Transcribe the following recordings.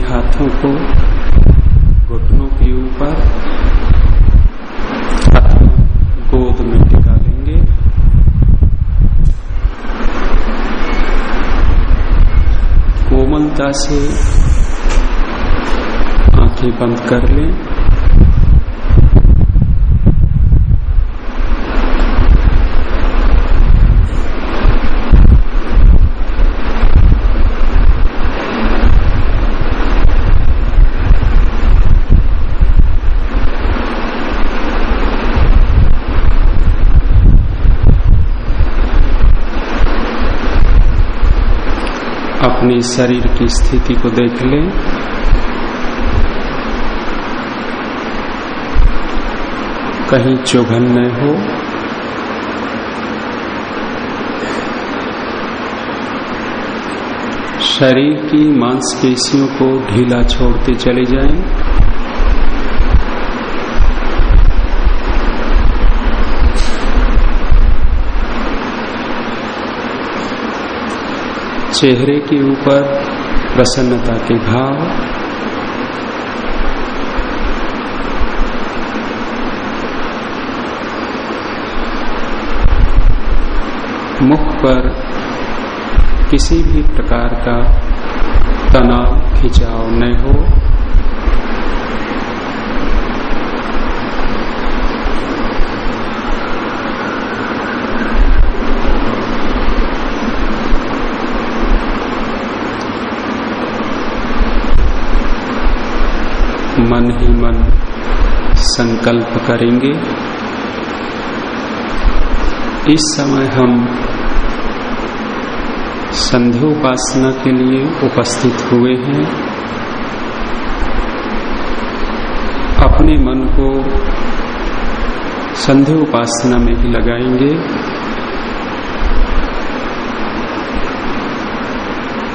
हाथों को घुटनों के ऊपर गोद में टिका लेंगे कोमलता से आँखें बंद कर लें। अपने शरीर की स्थिति को देख लें। कहीं चौघन न हो। शरीर की मांसपेशियों को ढीला छोड़ते चले जाएँ। चेहरे के ऊपर प्रसन्नता के भाव। मुख पर किसी भी प्रकार का तनाव, खिंचाव न हो मन ही मन संकल्प करेंगे। इस समय हम संध्या उपासना के लिए उपस्थित हुए हैं। अपने मन को संध्या उपासना में ही लगाएँगे।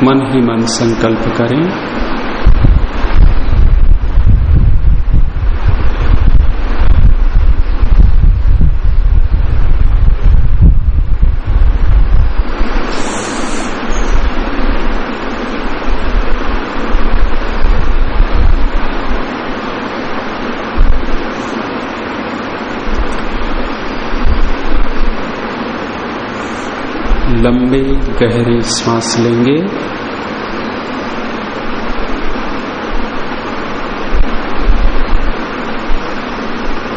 मन ही मन संकल्प करें। लंबे गहरे श्वास लेंगे।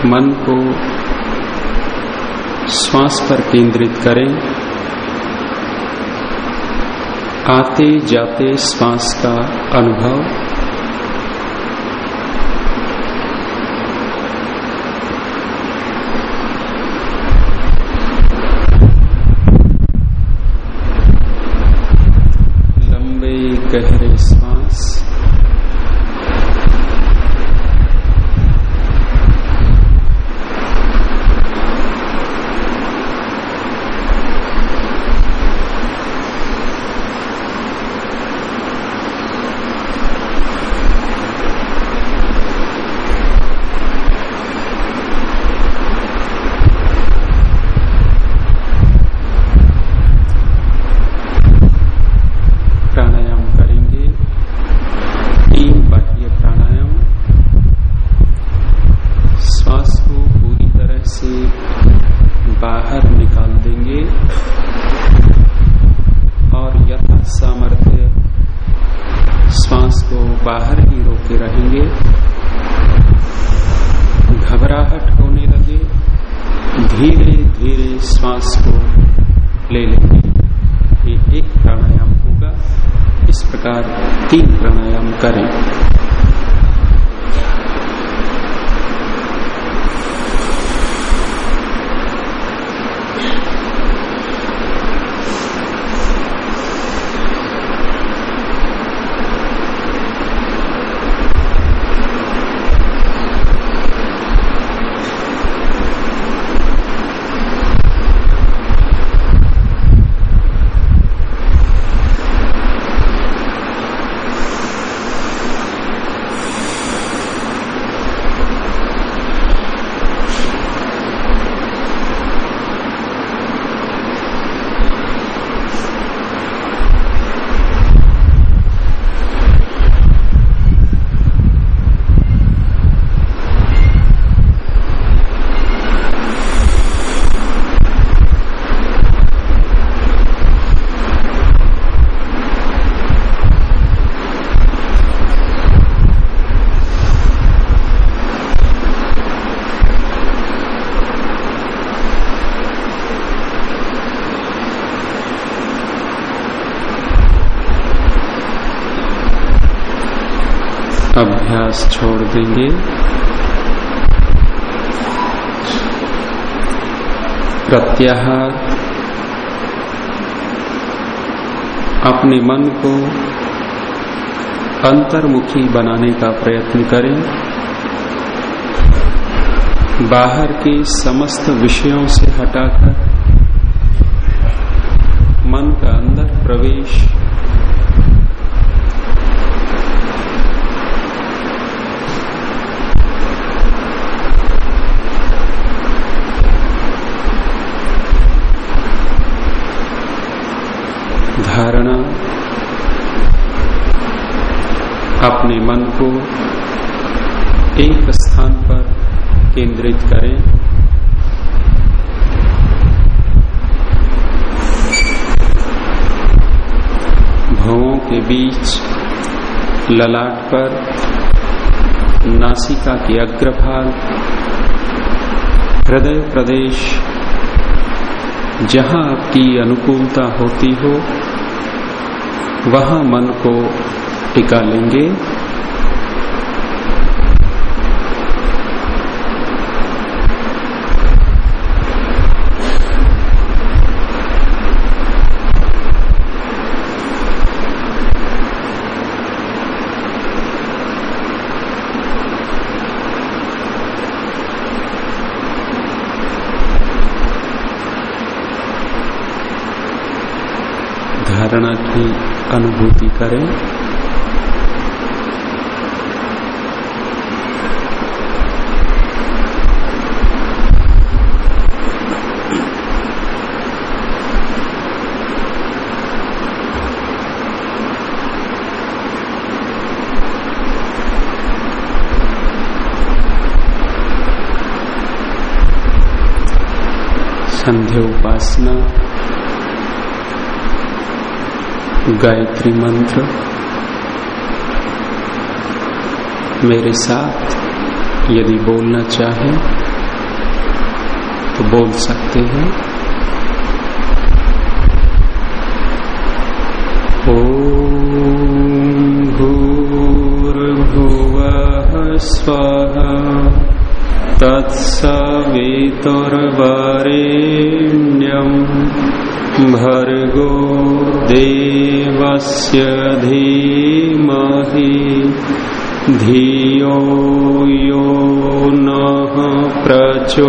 मन को श्वास पर केंद्रित करें। आते जाते श्वास का अनुभव अभ्यास छोड़ देंगे प्रत्याहार अपने मन को अंतर्मुखी बनाने का प्रयत्न करें बाहर के समस्त विषयों से हटाकर मन का अंदर प्रवेश धारणा अपने मन को एक स्थान पर केंद्रित करें। भवों के बीच ललाट पर नासिका के अग्रभाग, हृदय प्रदेश, जहाँ आपकी अनुकूलता होती हो, वहाँ मन को टिका लेंगे धारणा की अनुभूति करें। संध्या उपासना। गायत्री मंत्र। मेरे साथ यदि बोलना चाहे तो बोल सकते हैं। ओम भूर्भुवः स्व तत्सवितुर्वरेण्यम्। भर्गो देवस्य धीमहि, धियो यो नः प्रचोदया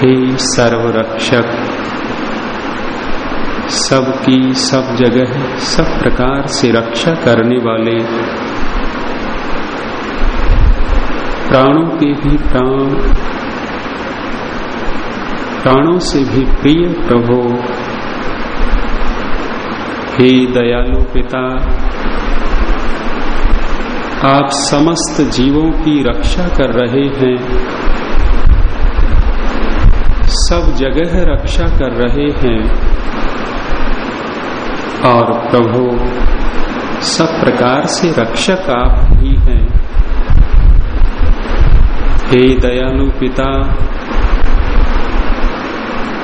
हे सर्वरक्षक, सबकी सब जगह, सब प्रकार से रक्षा करने वाले प्राणों के भी प्राण। प्राणों से भी प्रिय प्रभो। हे दयालु पिता, आप समस्त जीवों की रक्षा कर रहे हैं। सब जगह रक्षा कर रहे हैं। और प्रभु, सब प्रकार से रक्षक आप ही हैं। हे दयालु पिता,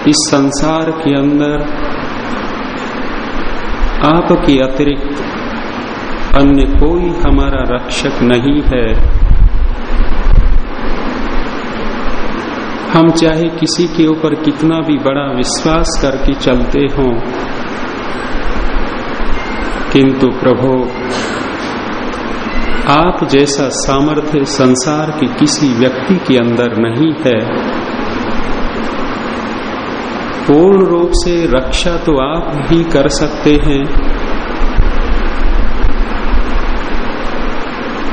इस संसार के अंदर आपके अतिरिक्त अन्य कोई हमारा रक्षक नहीं है। हम चाहे किसी के ऊपर कितना भी बड़ा विश्वास करके चलते हों, किंतु प्रभु आप जैसा सामर्थ्य संसार के किसी व्यक्ति के अंदर नहीं है, पूर्ण रूप से रक्षा तो आप ही कर सकते हैं।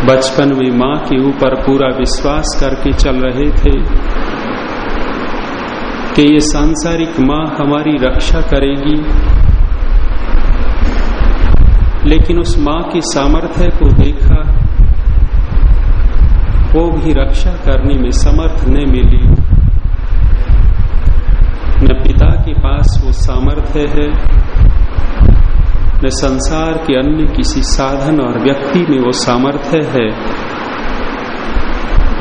बचपन में माँ के ऊपर पूरा विश्वास करके चल रहे थे कि ये सांसारिक माँ हमारी रक्षा करेगी। लेकिन उस माँ की सामर्थ्य को देखा वो भी रक्षा करने में समर्थ न मिली। न पिता के पास वो सामर्थ्य है, न संसार के अन्य किसी साधन और व्यक्ति में वो सामर्थ्य है,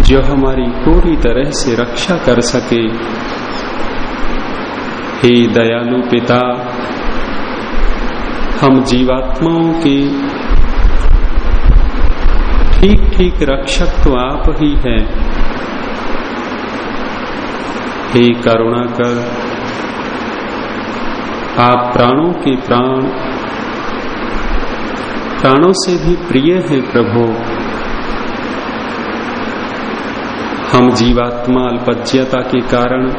जो हमारी पूरी तरह से रक्षा कर सके। हे दयालु पिता, हम जीवात्माओं के ठीक ठीक रक्षक तो आप ही हैं। हे करुणा कर। आप प्राणों के प्राण, प्राणों से भी प्रिय हैं प्रभु। हम जीवात्मा अल्पज्यता के कारण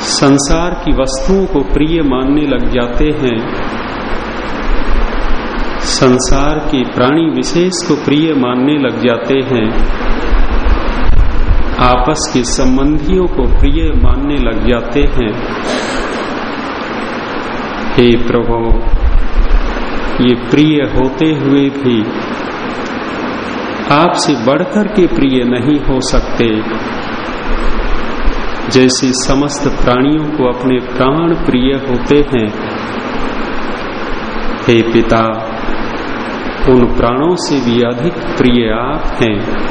संसार की वस्तुओं को प्रिय मानने लग जाते हैं। संसार के प्राणी विशेष को प्रिय मानने लग जाते हैं। आपस के संबंधियों को प्रिय मानने लग जाते हैं। हे प्रभु, ये प्रिय होते हुए भी आपसे बढ़कर के प्रिय नहीं हो सकते। जैसे समस्त प्राणियों को अपने प्राण प्रिय होते हैं। हे पिता उन प्राणों से भी अधिक प्रिय आप हैं।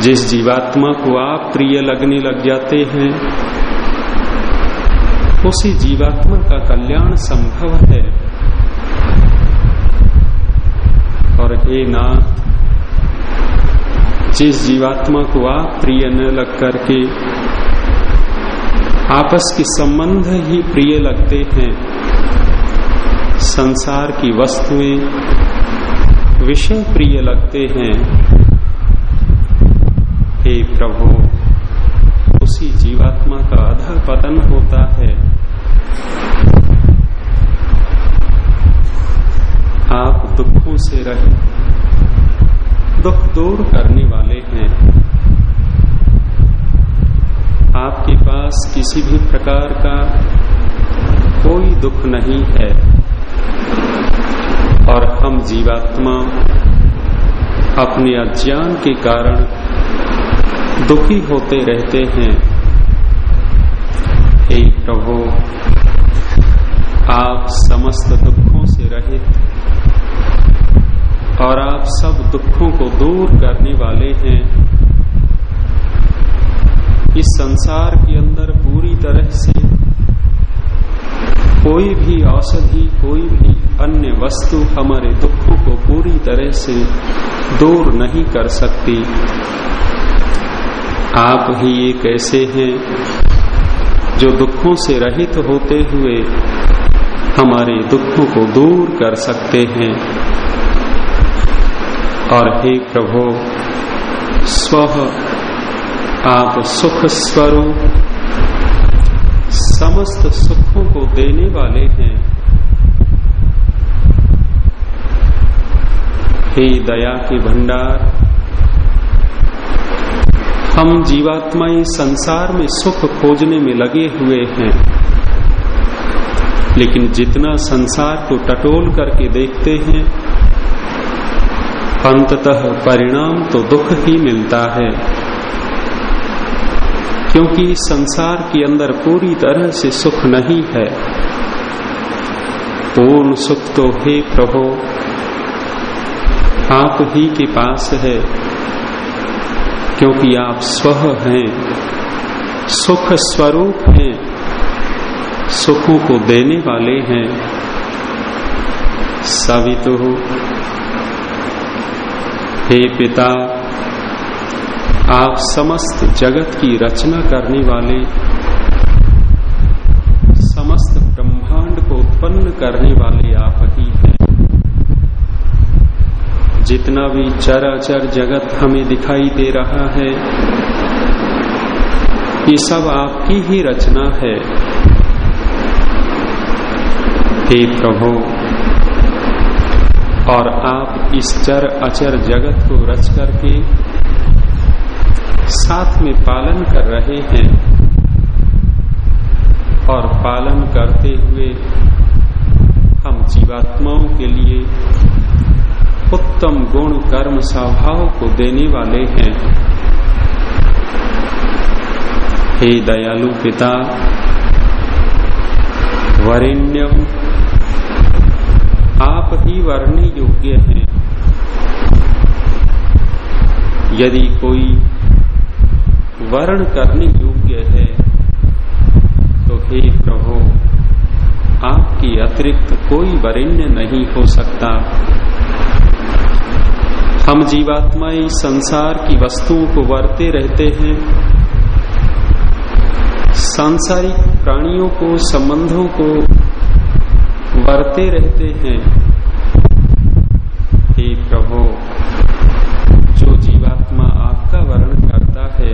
जिस जीवात्मा को आप प्रिय लगने लग जाते हैं, उसी जीवात्मा का कल्याण संभव है। और हे नाथ, जिस जीवात्मा को आप प्रिय न लग करके आपस के संबंध ही प्रिय लगते हैं संसार की वस्तुएँ विषय प्रिय लगते हैं। हे प्रभु, उसी जीवात्मा का अध पतन होता है। आप दुखों से रहे, दुख दूर करने वाले हैं। आपके पास किसी भी प्रकार का कोई दुख नहीं है। और हम जीवात्मा अपने अज्ञान के कारण दुखी होते रहते हैं। हे प्रभु, आप समस्त दुखों से रहित और आप सब दुखों को दूर करने वाले हैं। इस संसार के अंदर पूरी तरह से कोई भी औषधि, कोई भी अन्य वस्तु हमारे दुखों को पूरी तरह से दूर नहीं कर सकती। आप ही एक ऐसे हैं जो दुखों से रहित होते हुए हमारे दुखों को दूर कर सकते हैं? और हे प्रभु, स्व आप सुख स्वरूप समस्त सुखों को देने वाले हैं। हे दया के भंडार, हम जीवात्माएँ संसार में सुख खोजने में लगे हुए हैं। लेकिन जितना संसार को टटोल करके देखते हैं, अंततः परिणाम तो दुख ही मिलता है। क्योंकि संसार के अंदर पूरी तरह से सुख नहीं है। पूर्ण सुख तो हे प्रभु, आप ही के पास है। क्योंकि आप स्व हैं, सुख स्वरूप हैं, सुखों को देने वाले हैं। सवितु हे पिता आप समस्त जगत की रचना करने वाले, समस्त ब्रह्मांड को उत्पन्न करने वाले आप ही हैं। जितना भी चराचर जगत हमें दिखाई दे रहा है, ये सब आपकी ही रचना है। हे प्रभु, और आप इस चर अचर जगत को रच करके साथ में पालन कर रहे हैं और पालन करते हुए हम जीवात्माओं के लिए उत्तम गुण, कर्म, स्वभाव को देने वाले हैं। हे दयालु पिता, वरिण्यम, आप ही वर्णने योग्य हैं। यदि कोई वर्ण करने योग्य है तो हे प्रभु, आपकी अतिरिक्त कोई वरिण्य नहीं हो सकता। हम जीवात्माएँ संसार की वस्तुओं को वरते रहते हैं। सांसारिक प्राणियों को, संबंधों को वरते रहते हैं प्रभु जो जीवात्मा आपका वर्ण करता है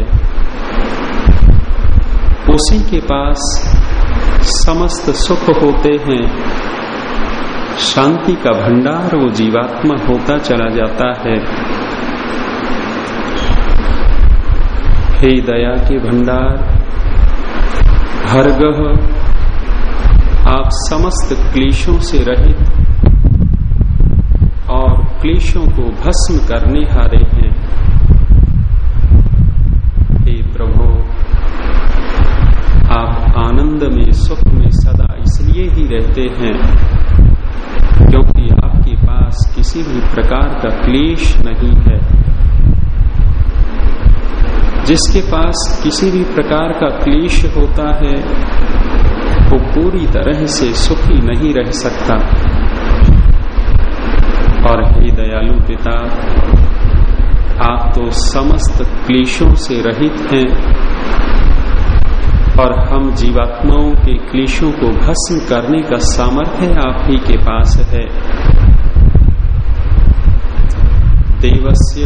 उसी के पास समस्त सुख होते हैं। शांति का भंडार वो जीवात्मा होता चला जाता है। हे दया के भंडार, हरगह, आप समस्त क्लेशों से रहित और क्लेशों को भस्म करने हारे हे प्रभु आप आनंद में, सुख में सदा इसलिए ही रहते हैं क्योंकि आपके पास किसी भी प्रकार का क्लेश नहीं है। जिसके पास किसी भी प्रकार का क्लेश होता है, वो पूरी तरह से सुखी नहीं रह सकता। और हे दयालु पिता, आप तो समस्त क्लेशों से रहित हैं। और हम जीवात्माओं के क्लेशों को भस्म करने का सामर्थ्य आप ही के पास है। देवस्य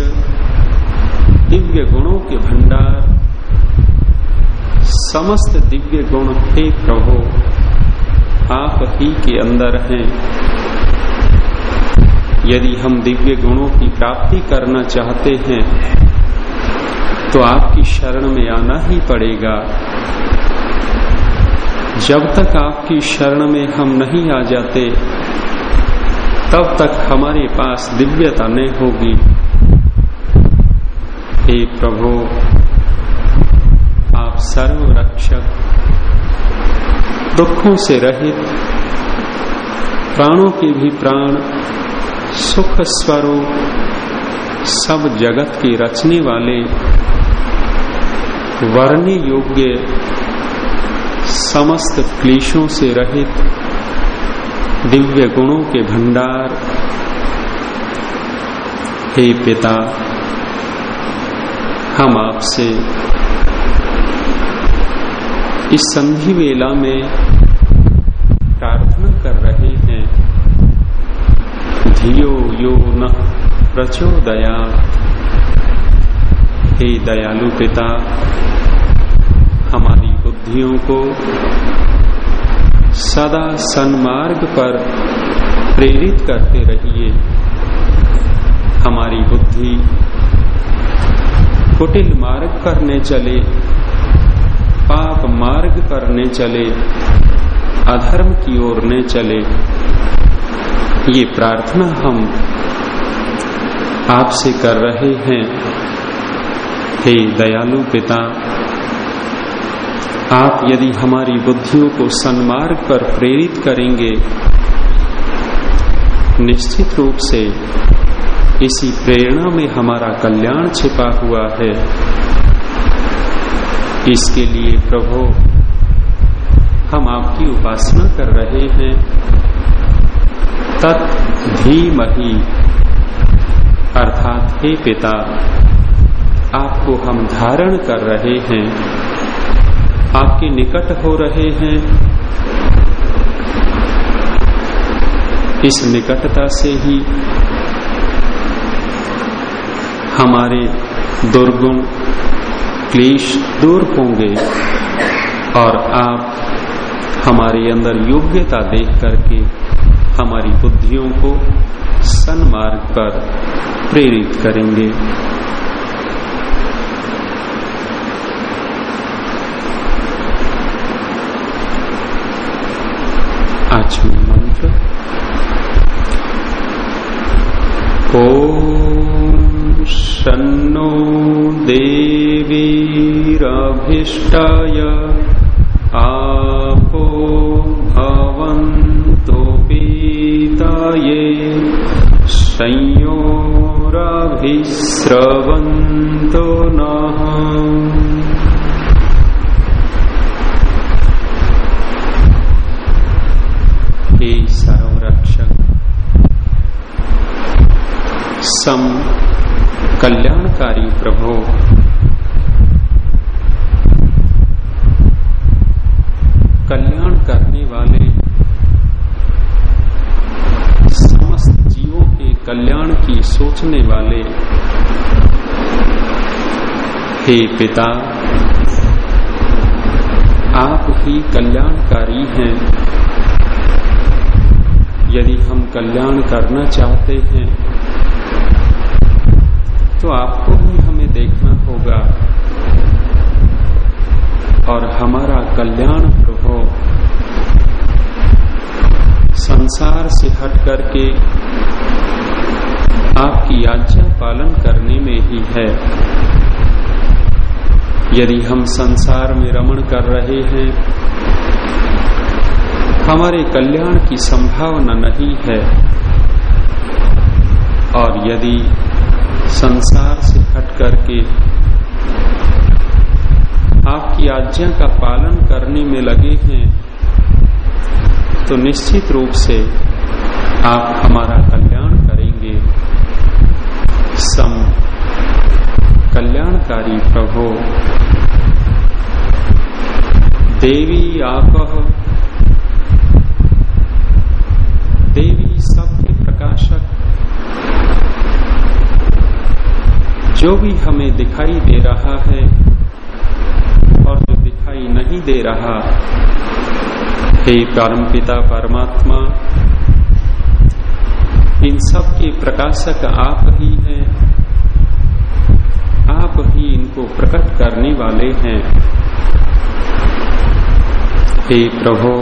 दिव्य गुणों के भंडार, समस्त दिव्य गुण हे प्रभु, आप ही के अंदर हैं। यदि हम दिव्य गुणों की प्राप्ति करना चाहते हैं तो आपकी शरण में आना ही पड़ेगा। जब तक आपकी शरण में हम नहीं आ जाते, तब तक हमारे पास दिव्यता नहीं होगी। हे प्रभु, आप सर्व रक्षक दुखों से रहित, प्राणों के भी प्राण, सुख स्वरूप, सब जगत के रचने वाले वर्ण्य योग्य समस्त क्लेशों से रहित दिव्य गुणों के भंडार। हे पिता, हम आपसे इस संधि वेला में प्रार्थना कर रहे हैं। धियो यो न प्रचोदया हे दयालु पिता, हमारी बुद्धियों को सदा सन्मार्ग पर प्रेरित करते रहिए। हमारी बुद्धि कुटिल मार्ग करने चले, पाप मार्ग करने चले, अधर्म की ओर न चले। ये प्रार्थना हम आपसे कर रहे हैं। हे दयालु पिता, आप यदि हमारी बुद्धियों को सन्मार्ग पर प्रेरित करेंगे, निश्चित रूप से इसी प्रेरणा में हमारा कल्याण छिपा हुआ है। इसके लिए प्रभु, हम आपकी उपासना कर रहे हैं। तत् धीमही अर्थात हे पिता आपको हम धारण कर रहे हैं। आपके निकट हो रहे हैं। इस निकटता से ही हमारे दुर्गुण, क्लेश दूर होंगे और आप हमारे अंदर योग्यता देख करके हमारी बुद्धियों को सन्मार्ग पर प्रेरित करेंगे आज मंत्र ओ शन्नो देवीरभिष्टाय आपो भवन्तो पीताये संयोराभिस्रवन्तो नः सम कल्याणकारी प्रभो। कल्याण करने वाले समस्त जीवों के कल्याण की सोचने वाले हे पिता, आप ही कल्याणकारी हैं। यदि हम कल्याण करना चाहते हैं तो आपको ही हमें देखना होगा। और हमारा कल्याण प्रभो, संसार से हट करके आपकी आज्ञा पालन करने में ही है। यदि हम संसार में रमण कर रहे हैं, हमारे कल्याण की संभावना नहीं है। और यदि संसार से हट करके आपकी आज्ञा का पालन करने में लगे हैं तो निश्चित रूप से आप हमारा कल्याण करेंगे। सम कल्याणकारी प्रभो, देवी आप देवी सबके प्रकाशक जो भी हमें दिखाई दे रहा है और जो दिखाई नहीं दे रहा, हे परम पिता परमात्मा, इन सब के प्रकाशक आप ही हैं। आप ही इनको प्रकट करने वाले हैं। हे प्रभु,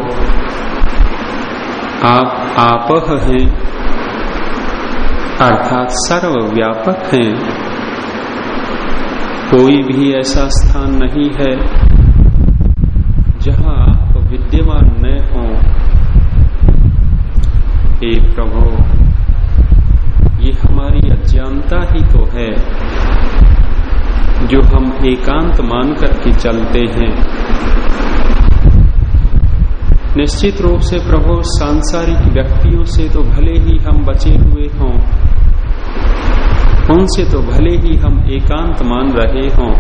आप आपह हैं, अर्थात सर्वव्यापक हैं। कोई भी ऐसा स्थान नहीं है जहाँ आप विद्यमान न हो। प्रभु, ये हमारी अज्ञानता ही तो है, जो हम एकांत मान करके चलते हैं। निश्चित रूप से प्रभु, सांसारिक व्यक्तियों से तो भले ही हम बचे हुए हों उनसे तो भले ही हम एकांत मान रहे हों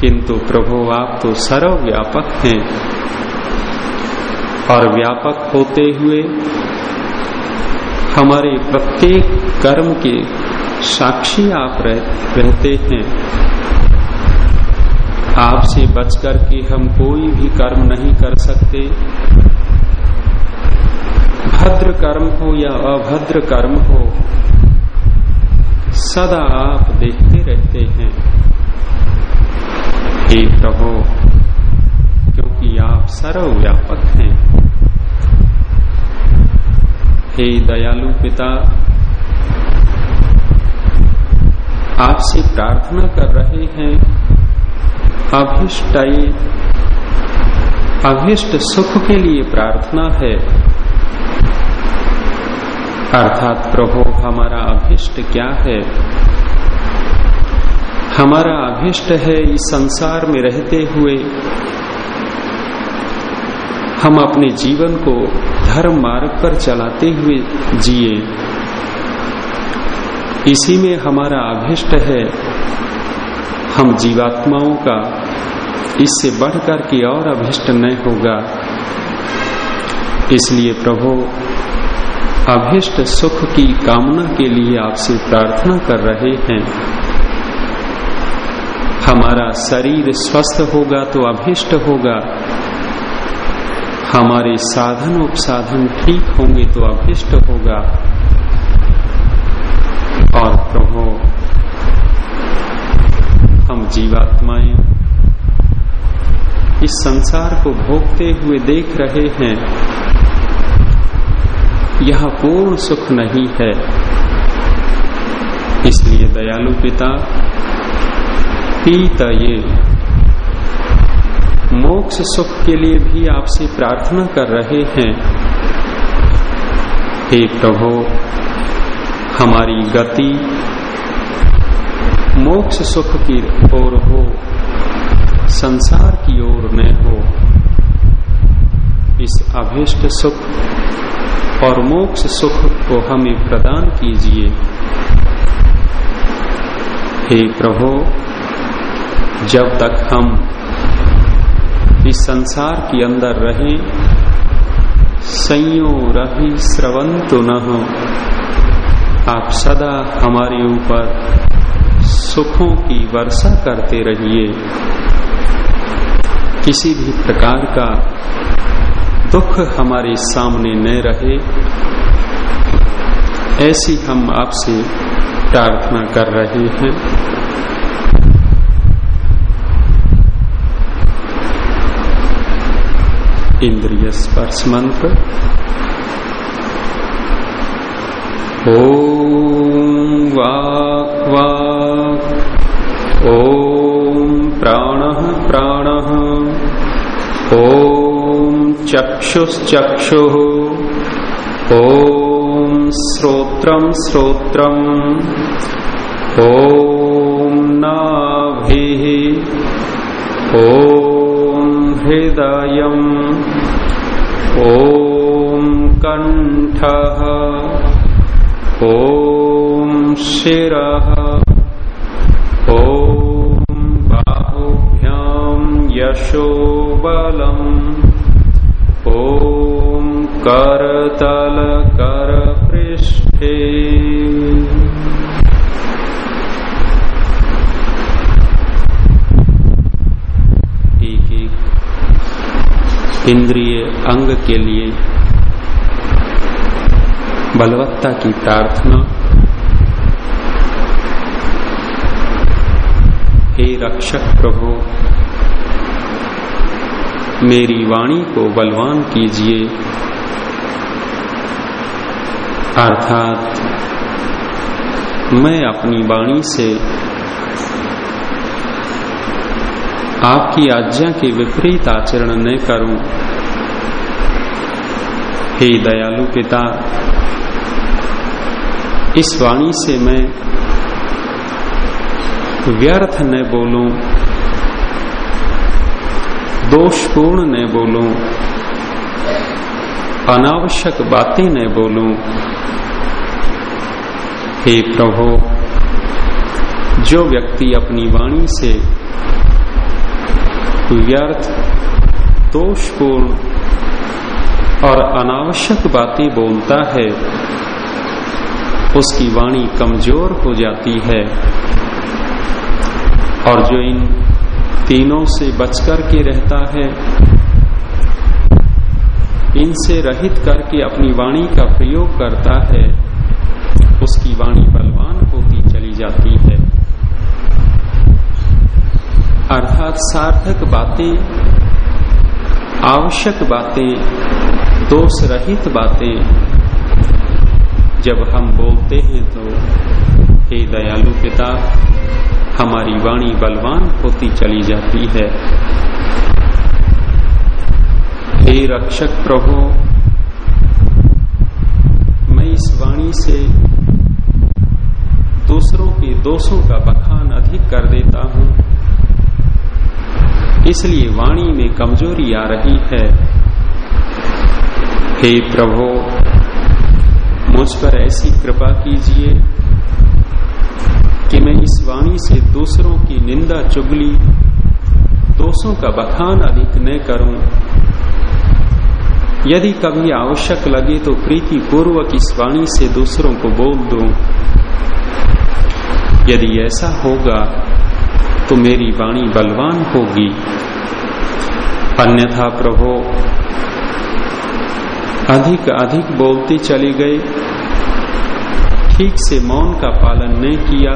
किंतु प्रभु आप तो सर्व व्यापक हैं। और व्यापक होते हुए हमारे प्रत्येक कर्म के साक्षी आप रह, रहते हैं। आपसे बचकर के हम कोई भी कर्म नहीं कर सकते। भद्र कर्म हो या अभद्र कर्म हो सदा आप देखते रहते हैं। हे प्रभु क्योंकि आप सर्वव्यापक हैं। हे दयालु पिता, आपसे प्रार्थना कर रहे हैं। अभिष्ट अभिष्ट सुख के लिए प्रार्थना है। अर्थात प्रभु, हमारा अभिष्ट क्या है? हमारा अभिष्ट है इस संसार में रहते हुए हम अपने जीवन को धर्म मार्ग पर चलाते हुए जिए। इसी में हमारा अभिष्ट है, हम जीवात्माओं का इससे बढ़कर के और अभिष्ट न होगा। इसलिए प्रभु अभिष्ट सुख की कामना के लिए आपसे प्रार्थना कर रहे हैं। हमारा शरीर स्वस्थ होगा तो अभिष्ट होगा। हमारे साधन उपसाधन ठीक होंगे तो अभिष्ट होगा। और प्रभु, हम जीवात्माएँ इस संसार को भोगते हुए देख रहे हैं। यह पूर्ण सुख नहीं है। इसलिए दयालु पिता, पीत ये। मोक्ष सुख के लिए भी आपसे प्रार्थना कर रहे हैं। हे प्रभु, हमारी गति मोक्ष सुख की ओर हो, संसार की ओर न हो। इस अभिष्ट सुख और मोक्ष सुख को हमें प्रदान कीजिए। हे प्रभु, जब तक हम इस संसार के अंदर रहें, संयो रही स्रवंतु न हो, आप सदा हमारे ऊपर सुखों की वर्षा करते रहिए। किसी भी प्रकार का दुख हमारे सामने न रहे, ऐसी हम आपसे प्रार्थना कर रहे हैं। इंद्रिय स्पर्श मंत्र। ओम वाक् वाक्। ओम प्राण प्राण। ओम चक्षुश्चक्षु। ओम श्रोत्रम श्रोत्रम ओम नाभि। ओम हृदय। ओम कंठ ओम शिर। ओम बाहुभ्याम यशोबलम। इंद्रिय अंग के लिए बलवत्ता की प्रार्थना। हे रक्षक प्रभु, मेरी वाणी को बलवान कीजिए। अर्थात, मैं अपनी वाणी से आपकी आज्ञा के विपरीत आचरण न करूँ। हे दयालु पिता, इस वाणी से मैं व्यर्थ न बोलूँ, दोषपूर्ण न बोलूँ, अनावश्यक बातें न बोलूँ। हे प्रभु, जो व्यक्ति अपनी वाणी से व्यर्थ दोषपूर्ण और अनावश्यक बातें बोलता है, उसकी वाणी कमज़ोर हो जाती है। और जो इन तीनों से बचकर के रहता है, इनसे रहित करके अपनी वाणी का प्रयोग करता है, उसकी वाणी बलवान होती चली जाती है। अर्थात सार्थक बातें, आवश्यक बातें दोष रहित बातें। जब हम बोलते हैं तो हे दयालु पिता, हमारी वाणी बलवान होती चली जाती है। हे रक्षक प्रभु, मैं इस वाणी से दूसरों के दोषों का बखान अधिक कर देता हूँ। इसलिए वाणी में कमज़ोरी आ रही है। हे प्रभु, मुझ पर ऐसी कृपा कीजिए कि मैं इस वाणी से दूसरों की निंदा चुगली दोषों का बखान अधिक न करूँ। यदि कभी आवश्यक लगे तो प्रीति पूर्वक इस वाणी से दूसरों को बोल दूँ। यदि ऐसा होगा तो मेरी वाणी बलवान होगी। अन्यथा प्रभो अधिक अधिक बोलते चले गए ठीक से मौन का पालन नहीं किया।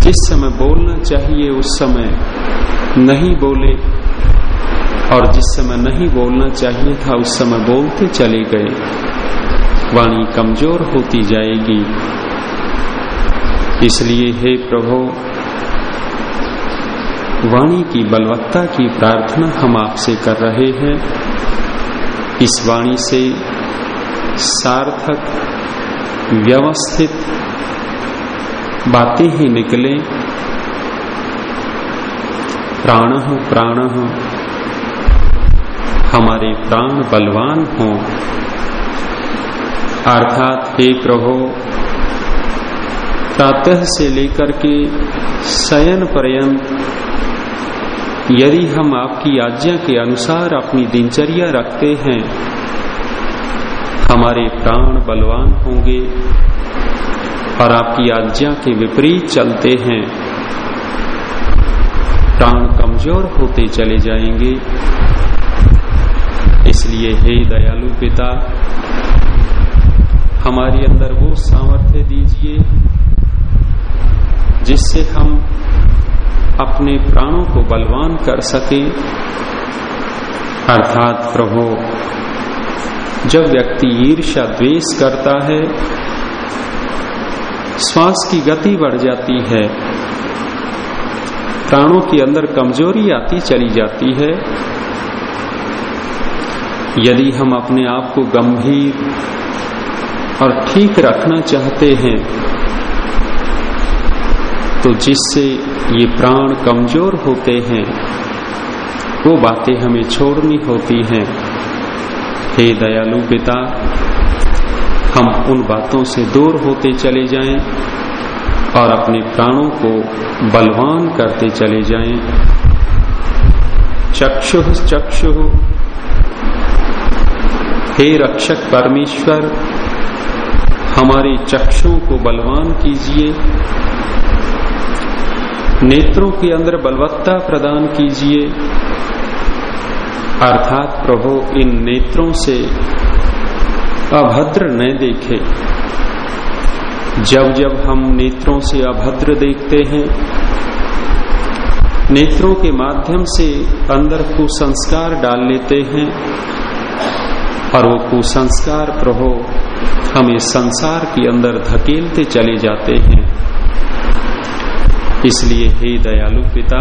जिस समय बोलना चाहिए, उस समय नहीं बोले। और जिस समय नहीं बोलना चाहिए था, उस समय बोलते चले गए। वाणी कमज़ोर होती जाएगी। इसलिए हे प्रभु वाणी की बलवत्ता की प्रार्थना हम आपसे कर रहे हैं। इस वाणी से सार्थक, व्यवस्थित बातें ही निकले। प्राण प्राण, हमारे प्राण बलवान हों। अर्थात हे प्रभो, प्रातः से लेकर के शयन पर्यंत यदि हम आपकी आज्ञा के अनुसार अपनी दिनचर्या रखते हैं, हमारे प्राण बलवान होंगे और आपकी आज्ञा के विपरीत चलते हैं। प्राण कमज़ोर होते चले जाएँगे। इसलिए हे दयालु पिता, हमारे अंदर वो सामर्थ्य दीजिए जिससे हम अपने प्राणों को बलवान कर सके। अर्थात प्रभु, जब व्यक्ति ईर्षा द्वेष करता है, श्वास की गति बढ़ जाती है, प्राणों के अंदर कमज़ोरी आती चली जाती है। यदि हम अपने आप को गंभीर और ठीक रखना चाहते हैं तो जिससे ये प्राण कमज़ोर होते हैं, वो बातें हमें छोड़नी होती हैं। हे दयालु पिता, हम उन बातों से दूर होते चले जाएँ और अपने प्राणों को बलवान करते चले जाएँ। चक्षु चक्षु। हे रक्षक परमेश्वर, हमारे चक्षुओं को बलवान कीजिए। नेत्रों के अंदर बलवत्ता प्रदान कीजिए। अर्थात प्रभु, इन नेत्रों से अभद्र न देखे। जब जब हम नेत्रों से अभद्र देखते हैं, नेत्रों के माध्यम से अंदर कुसंस्कार डाल लेते हैं, और वो कुसंस्कार प्रभो हमें संसार के अंदर धकेलते चले जाते हैं। इसलिए हे दयालु पिता,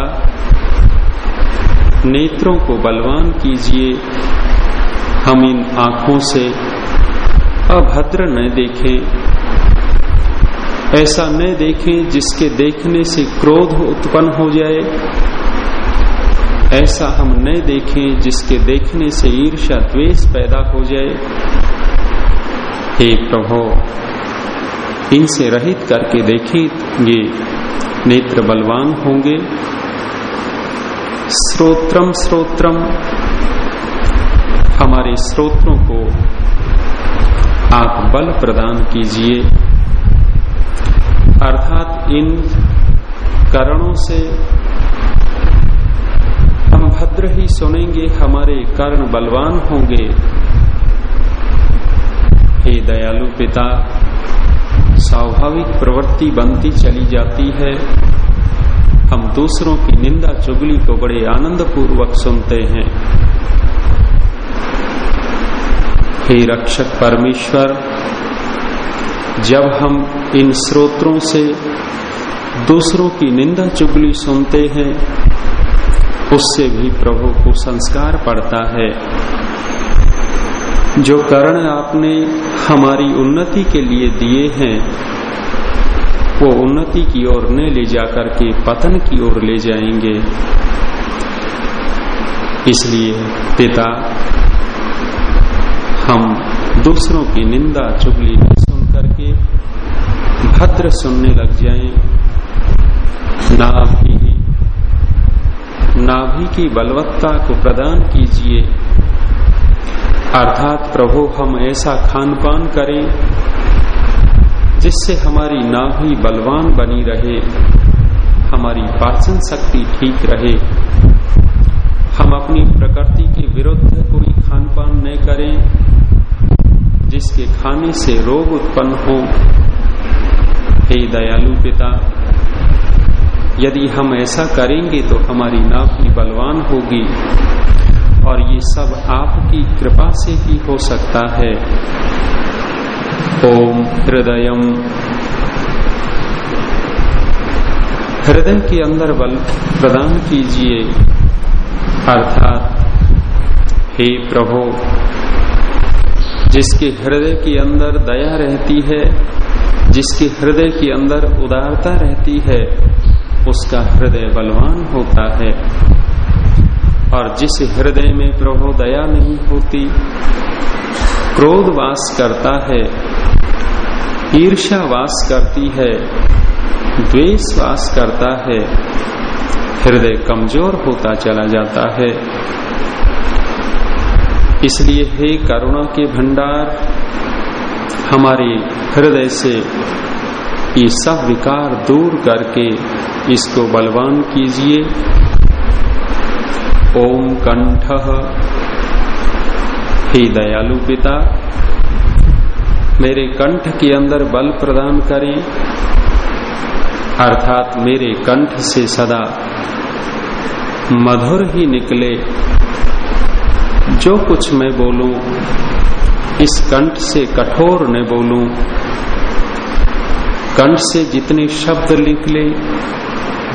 नेत्रों को बलवान कीजिए। हम इन आँखों से अभद्र न देखें। ऐसा न देखें जिसके देखने से क्रोध उत्पन्न हो जाए। ऐसा हम न देखें जिसके देखने से ईर्षा द्वेष पैदा हो जाए। हे प्रभो, इनसे रहित करके देखेंगे नेत्र बलवान होंगे। स्रोत्रम स्रोत्रम। हमारे स्रोत्रों को आप बल प्रदान कीजिए। अर्थात इन करणों से हम भद्र ही सुनेंगे, हमारे कर्ण बलवान होंगे। हे दयालु पिता स्वाभाविक प्रवृत्ति बनती चली जाती है। हम दूसरों की निंदा चुगली को बड़े आनंद पूर्वक सुनते हैं। हे रक्षक परमेश्वर, जब हम इन स्रोत्रों से दूसरों की निंदा चुगली सुनते हैं, उससे भी प्रभु को संस्कार पड़ता है। जो करण आपने हमारी उन्नति के लिए दिए हैं, वो उन्नति की ओर न ले जाकर के पतन की ओर ले जाएँगे। इसलिए पिता, हम दूसरों की निंदा चुगली न सुन करके भद्र सुनने लग जाएँ। नाभि नाभि की बलवत्ता को प्रदान कीजिए। अर्थात प्रभु, हम ऐसा खान पान करें जिससे हमारी नाभि बलवान बनी रहे, हमारी पाचन शक्ति ठीक रहे। हम अपनी प्रकृति के विरुद्ध कोई खान पान न करें, जिसके खाने से रोग उत्पन्न हो। हे दयालु पिता, यदि हम ऐसा करेंगे तो हमारी नाभि बलवान होगी। और ये सब आपकी कृपा से ही हो सकता है। ओम हृदय हृदय के अंदर बल प्रदान कीजिए। अर्थात, हे प्रभु, जिसके हृदय के अंदर दया रहती है, जिसके हृदय के अंदर उदारता रहती है, उसका हृदय बलवान होता है। और जिस हृदय में प्रभु दया नहीं होती, क्रोध वास करता है, ईर्ष्या वास करती है, द्वेष वास करता है, हृदय कमज़ोर होता चला जाता है। इसलिए हे करुणा के भंडार, हमारे हृदय से ये सब विकार दूर करके इसको बलवान कीजिए। ओम कंठ हे दयालु पिता, मेरे कंठ के अंदर बल प्रदान करें, अर्थात मेरे कंठ से सदा मधुर ही निकले। जो कुछ मैं बोलूँ, इस कंठ से कठोर न बोलूँ। कंठ से जितने शब्द निकले,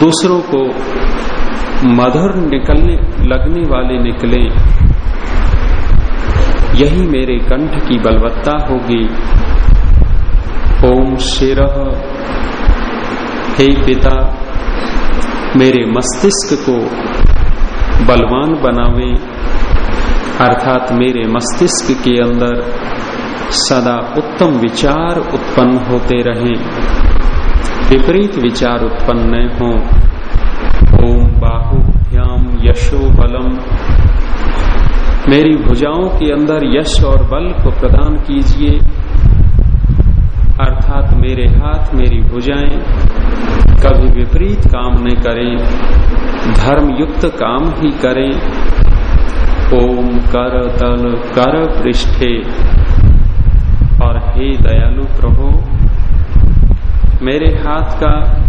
दूसरों को मधुर निकलने, लगने वाले निकले। यही मेरे कंठ की बलवत्ता होगी। ओम शिर। हे पिता, मेरे मस्तिष्क को बलवान बनावे। अर्थात मेरे मस्तिष्क के अंदर सदा उत्तम विचार उत्पन्न होते रहें। विपरीत विचार उत्पन्न न हो। ओम बाहुभ्याम यशो बलम। मेरी भुजाओं के अंदर यश और बल को प्रदान कीजिए। अर्थात मेरे हाथ मेरी भुजाएँ कभी विपरीत काम न करें धर्म युक्त काम ही करें। ओम कर तल कर पृष्ठे। और हे दयालु प्रभु, मेरे हाथ का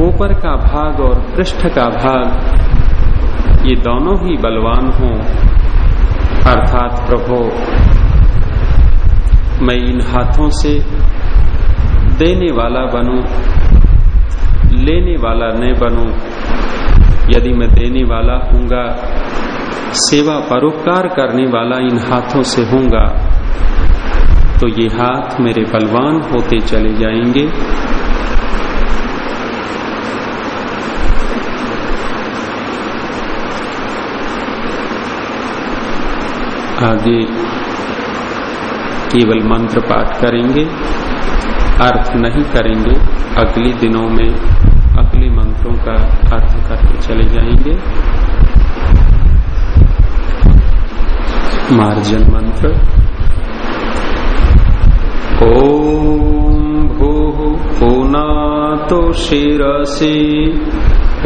ऊपर का भाग और पृष्ठ का भाग, ये दोनों ही बलवान हों। अर्थात प्रभो, मैं इन हाथों से देने वाला बनूं, लेने वाला न बनूं। यदि मैं देने वाला हूँगा सेवा परोपकार करने वाला इन हाथों से हूँगा तो ये हाथ मेरे बलवान होते चले जाएँगे। आगे केवल मंत्र पाठ करेंगे, अर्थ नहीं करेंगे, अगले दिनों में अगले मंत्रों का अर्थ करके चले जाएँगे। मार्जन मंत्र। ॐ भूः पुनातो शिरसि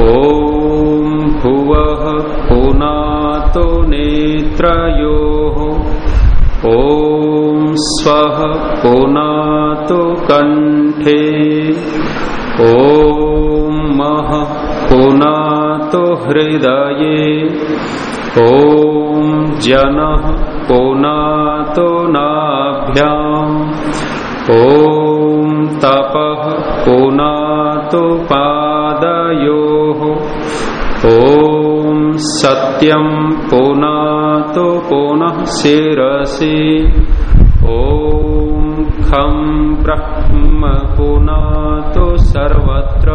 ॐ भुवः पुनातो नेत्रयोः ॐ स्वः पुनातो कण्ठे ॐ मः पुनातो हृदये ॐ जनः पुनातो नाभ्याम् ॐ तपः पुनातो पादयोः। ॐ सत्यं पुनातो पुनः शिरसि। ॐ खं ब्रह्म पुनातो सर्वत्र।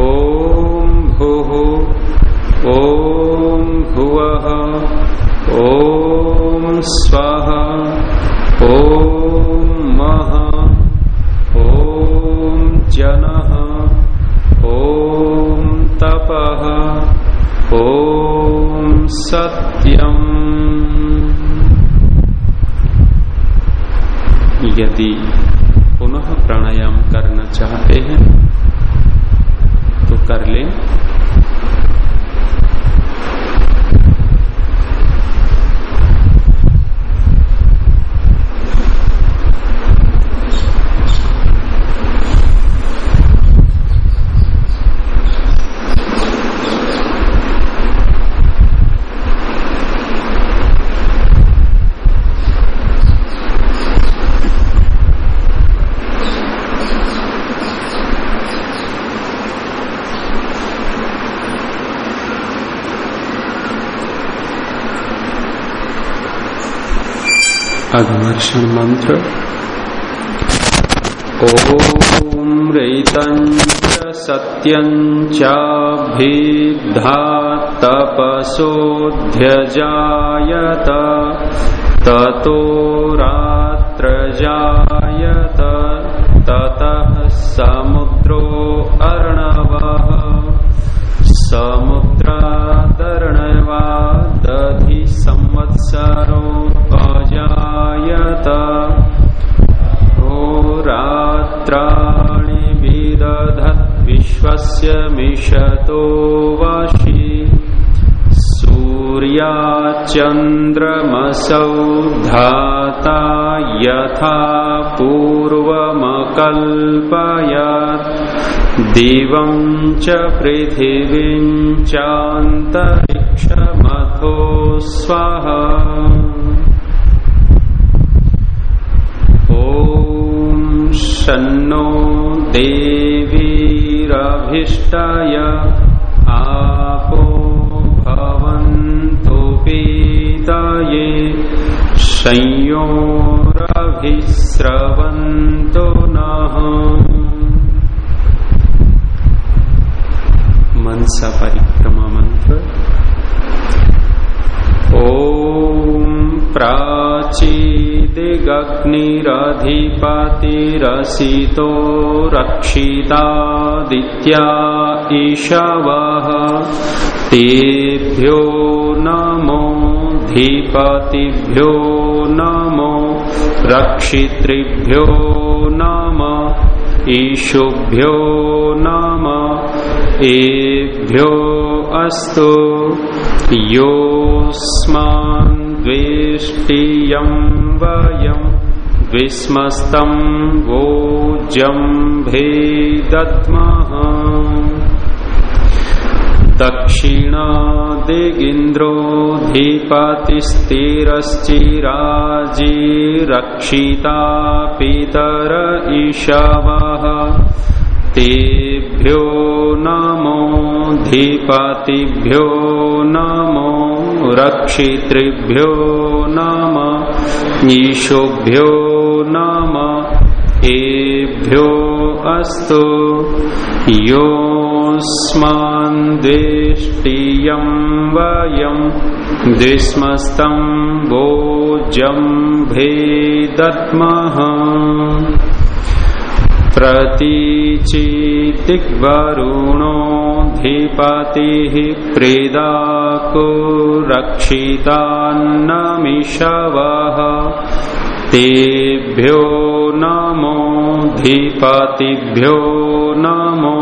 ॐ भुः। ॐ भुवः। ॐ स्वः ॐ मः ॐ जनः। ॐ तपः। ॐ सत्यम्। यदि पुनः प्राणायाम करना चाहते हैं तो कर लें। अघवर्षण मंत्र ॐ रैतञ्च सत्यञ्चाभिद्धा तपसोऽध्यजायत ततो रात्रजायत। ततः समुद्रो अर्णवः। समुद्रादर्णवा अजायत रात्राणि विदधत् विश्वस्य मिषतो वशि। सूर्याचन्द्रमसौ धाता यथा पूर्वमकल्पयत्। दिवं च पृथिवीं चान्तरिक्षमथो स्वः शन्नो देवीरभिष्टाय आपो संयोरभिस्रवन्तु नः। मनसा परिक्रमा मंत्र। ओम प्राचीदिगग्निरधिपतिरसितो रक्षितादित्या ईशवः। तेभ्यो नमो धीपतिभ्यो नमो रक्षितृभ्यो नम ईशुभ्यो नम एभ्यो अस्तु। योऽस्मान् द्वेष्टियं वयं विस्मस्तं वोजं भेदत्मः दक्षिणादिगिन्द्रोऽधिपतिस्थिरश्चिराजिरक्षिता पितर ईशवः। तेभ्यो नमो धीपतिभ्यो नमो रक्षितृभ्यो नम ईशोभ्यो नम एभ्यो अस्तु। योऽस्मान् द्वेष्टियं वयं द्विस्मस्तं भोजं भेदत्मः प्रतीचिदिग्वरुणोऽधिपतिः प्रेदाको रक्षितान्नमिषवः। तेभ्यो नमो धीपतिभ्यो नमो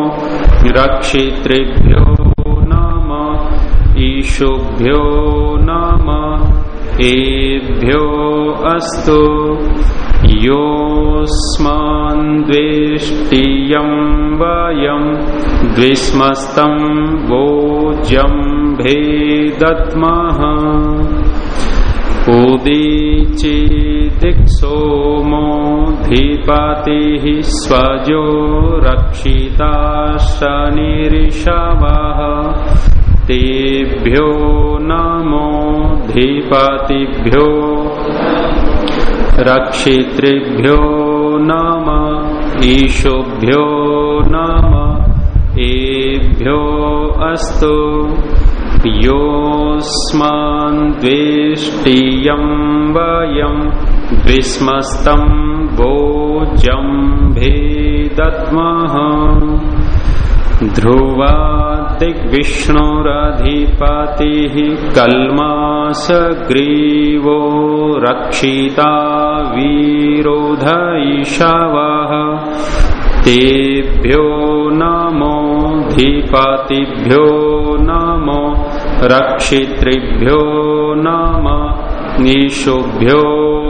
रक्षितृभ्यो नम ईशुभ्यो नम। एभ्यो अस्तु योऽस्मान् द्वेष्टियं वयं द्विस्मस्तं भोजं भेदत्मः उदीचिदिक्सोमोऽधिपतिः स्वजो रक्षिता शनिरिषवः तेभ्यो नमो धीपतिभ्यो रक्षितृभ्यो नम ईशुभ्यो नम एभ्यो अस्तु। योऽस्मान् द्वेष्टियं वयं द्विस्मस्तं भोजं भेदत्मः ध्रुवादिग्विष्णुरधिपतिः कल्मासग्रीवो रक्षिता वीरोध ईशवः तेभ्यो नमो धीपतिभ्यो नमो रक्षितृभ्यो नम ईशुभ्यो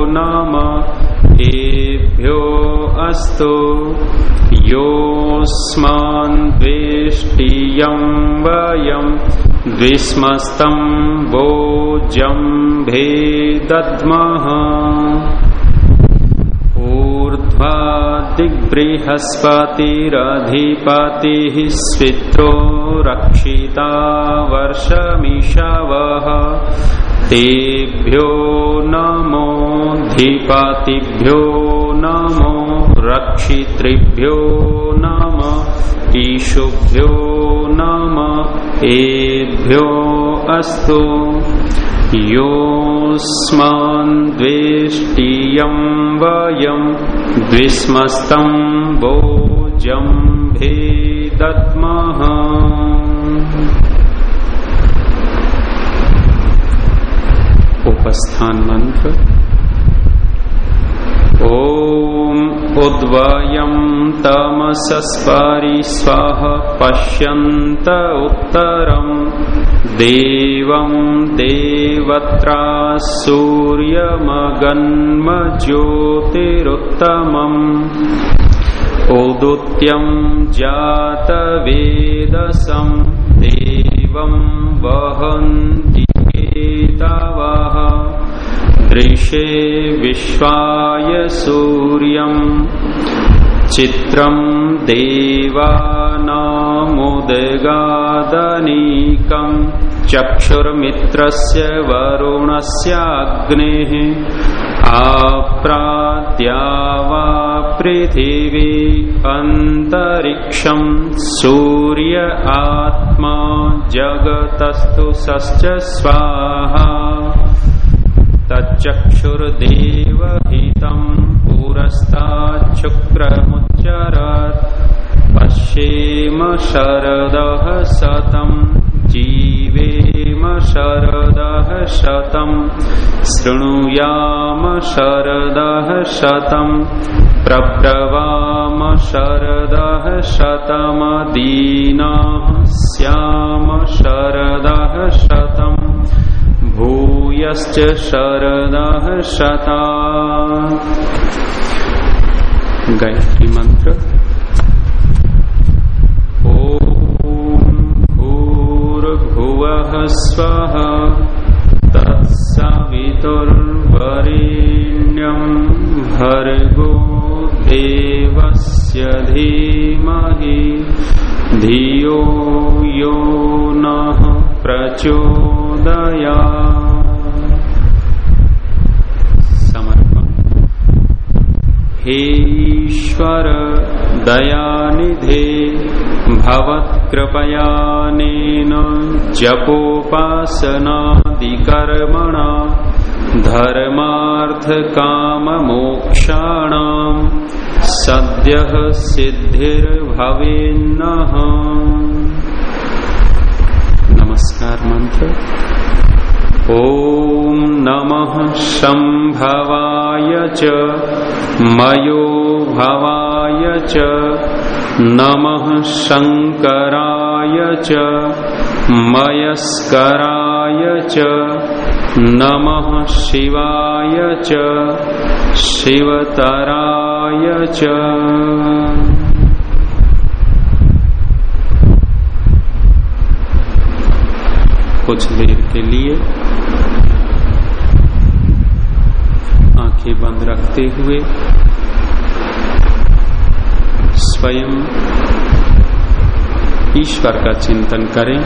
नम। एभ्यो अस्तु। योऽस्मान् द्वेष्टियं वयं द्विस्मस्तं भोजं भेदद्मः। ऊर्ध्वादिग्बृहस्पतिरधिपतिः स्वित्रो रक्षिता वर्षमिषवः। तेभ्यो नमो धीपतिभ्यो नमो रक्षितृभ्यो नम, ईशुभ्यो नम, एभ्यो अस्तु। योऽस्मान् द्वेष्टियं वयं द्विस्मस्तं भोजम्भे दद्मः उपस्थान मंत्र ॐ उद्वयं तमसस्पारि स्वाह पश्यन्त उत्तरम् देवं देवत्रा सूर्यमगन्मज्योतिरुत्तमम्। औदुत्यं जातवेदसं। देवं वहन्ति केतवः दृशे विश्वाय सूर्यम्। चित्रम् देवानामुदगादनीकम्। चक्षुर्मित्रस्य वरुणस्याग्नेः। आप्राद्या वा पृथिवी। अन्तरिक्षम् सूर्य आत्मा जगतस्तु सश्च स्वाहा। तच्चक्षुर्देवहितम् पुरस्ताच्छुक्रमुच्चरत् पश्येम शरदः शतम् जीवेम शरदः शतम् शृणुयाम शरदः शतम् प्रब्रवाम शरदः शतमदीनाः स्याम शरदः शतम्। भूयश्च शरदः शता। गायत्री मंत्र। ॐ भूर्भुवः स्वः भर्गो देवस्य धीमहि। धियो यो नः प्रचोदया समर्पण। हे ईश्वर दयानिधे भवत्कृपयानेन जपोपासनादिकर्मणा धर्मार्थकाममोक्षाणाम् सद्यः सिद्धिर्भवेन्नः। नमस्कार मंत्र। ॐ नमः शम्भवाय च मयो भवाय च, नमः शङ्कराय च, मयस्कराय च, नमः शिवाय च, शिवतराय च। कुछ देर के लिए आँखें बंद रखते हुए स्वयं ईश्वर का चिंतन करें।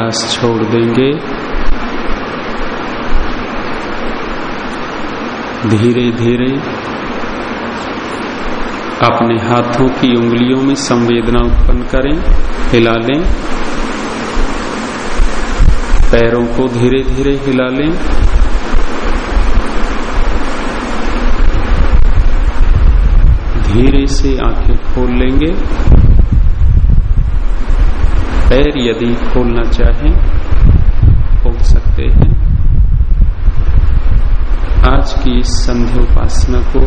अभ्यास छोड़ देंगे। धीरे धीरे अपने हाथों की उंगलियों में संवेदना उत्पन्न करें, हिला लें। पैरों को धीरे धीरे हिला लें। धीरे से आँखें खोल लेंगे। पैर यदि खोलना चाहें खोल सकते हैं। आज की संध्या उपासना को